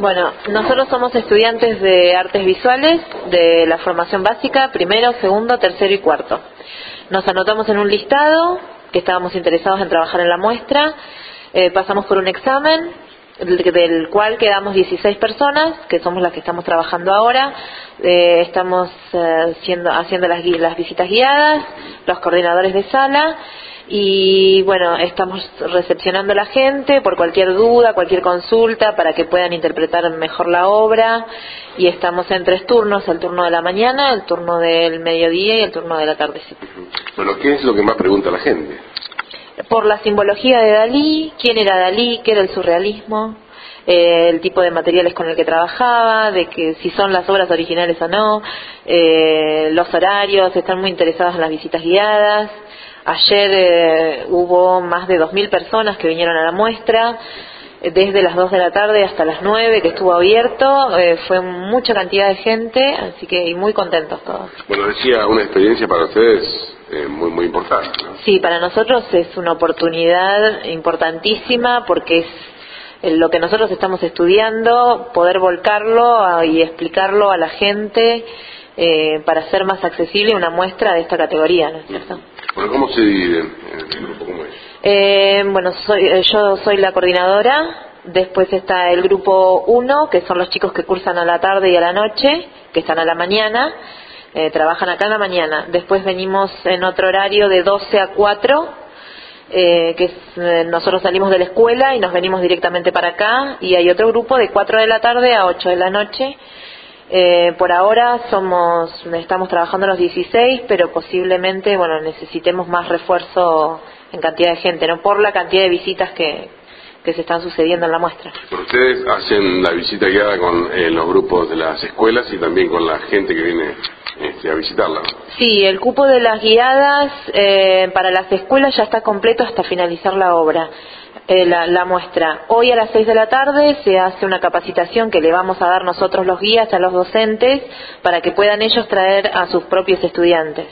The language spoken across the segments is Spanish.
Bueno, nosotros somos estudiantes de artes visuales de la formación básica, primero, segundo, tercero y cuarto. Nos anotamos en un listado que estábamos interesados en trabajar en la muestra, eh, pasamos por un examen del cual quedamos 16 personas, que somos las que estamos trabajando ahora. Eh, estamos eh, haciendo las, las visitas guiadas, los coordinadores de sala y bueno, estamos recepcionando a la gente por cualquier duda, cualquier consulta para que puedan interpretar mejor la obra y estamos en tres turnos, el turno de la mañana, el turno del mediodía y el turno de la tarde. Bueno, ¿qué es lo que más pregunta la gente? Por la simbología de Dalí, quién era Dalí, qué era el surrealismo, eh, el tipo de materiales con el que trabajaba, de que si son las obras originales o no, eh, los horarios, están muy interesados en las visitas guiadas Ayer eh, hubo más de 2.000 personas que vinieron a la muestra, eh, desde las 2 de la tarde hasta las 9 que estuvo abierto, eh, fue mucha cantidad de gente, así que y muy contentos todos. Bueno, decía, una experiencia para ustedes muy, muy importante. Sí, para nosotros es una oportunidad importantísima porque es lo que nosotros estamos estudiando, poder volcarlo y explicarlo a la gente para hacer más accesible una muestra de esta categoría, ¿no es cierto? Bueno, ¿cómo se dividen el grupo? ¿Cómo es? Eh, bueno, soy, eh, yo soy la coordinadora. Después está el grupo 1, que son los chicos que cursan a la tarde y a la noche, que están a la mañana. Eh, trabajan acá en la mañana. Después venimos en otro horario de 12 a 4, eh, que es, nosotros salimos de la escuela y nos venimos directamente para acá. Y hay otro grupo de 4 de la tarde a 8 de la noche, eh, por ahora somos, estamos trabajando los 16, pero posiblemente, bueno, necesitemos más refuerzo en cantidad de gente, no por la cantidad de visitas que, que se están sucediendo en la muestra. ustedes hacen la visita guiada con eh, los grupos de las escuelas y también con la gente que viene este, a visitarla. Sí, el cupo de las guiadas eh, para las escuelas ya está completo hasta finalizar la obra. Eh, la, muestra. Hoy a las seis de la tarde se hace una capacitación que le vamos a dar nosotros los guías a los docentes para que puedan ellos traer a sus propios estudiantes.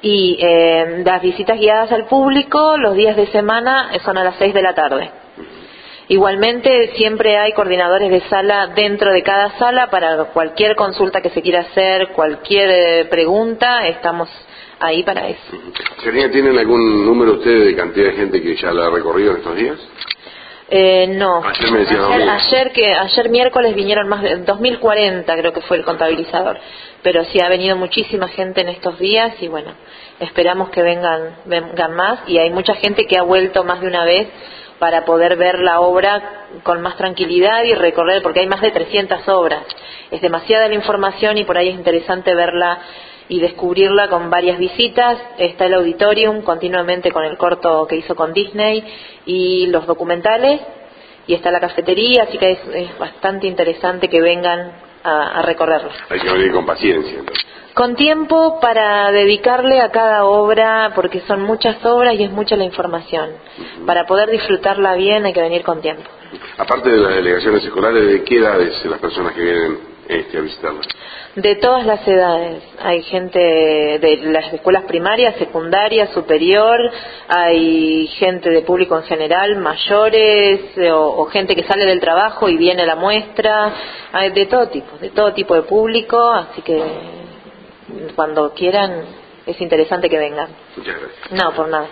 Y eh, las visitas guiadas al público los días de semana son a las seis de la tarde. Igualmente siempre hay coordinadores de sala dentro de cada sala para cualquier consulta que se quiera hacer, cualquier eh, pregunta, estamos ahí para eso. ¿Tienen algún número ustedes de cantidad de gente que ya la ha recorrido en estos días? Eh, no. Ayer, que ayer miércoles vinieron más de 2040 creo que fue el contabilizador, pero sí ha venido muchísima gente en estos días y bueno, esperamos que vengan vengan más y hay mucha gente que ha vuelto más de una vez para poder ver la obra con más tranquilidad y recorrer porque hay más de 300 obras. Es demasiada la información y por ahí es interesante verla y descubrirla con varias visitas. Está el auditorium continuamente con el corto que hizo con Disney y los documentales. Y está la cafetería, así que es, bastante interesante que vengan a, a. Hay que venir con paciencia. Con tiempo para dedicarle a cada obra, porque son muchas obras y es mucha la información. Para poder disfrutarla bien hay que venir con tiempo. Aparte de las delegaciones escolares, ¿de qué edades las personas que vienen este, a visitarla? De todas las edades. Hay gente de las escuelas primarias, secundarias, superior, hay gente de público en general, mayores eh, o, gente que sale del trabajo y viene a la muestra, hay de todo tipo, de todo tipo de público, así que cuando quieran es interesante que vengan. Muchas gracias. No, por nada.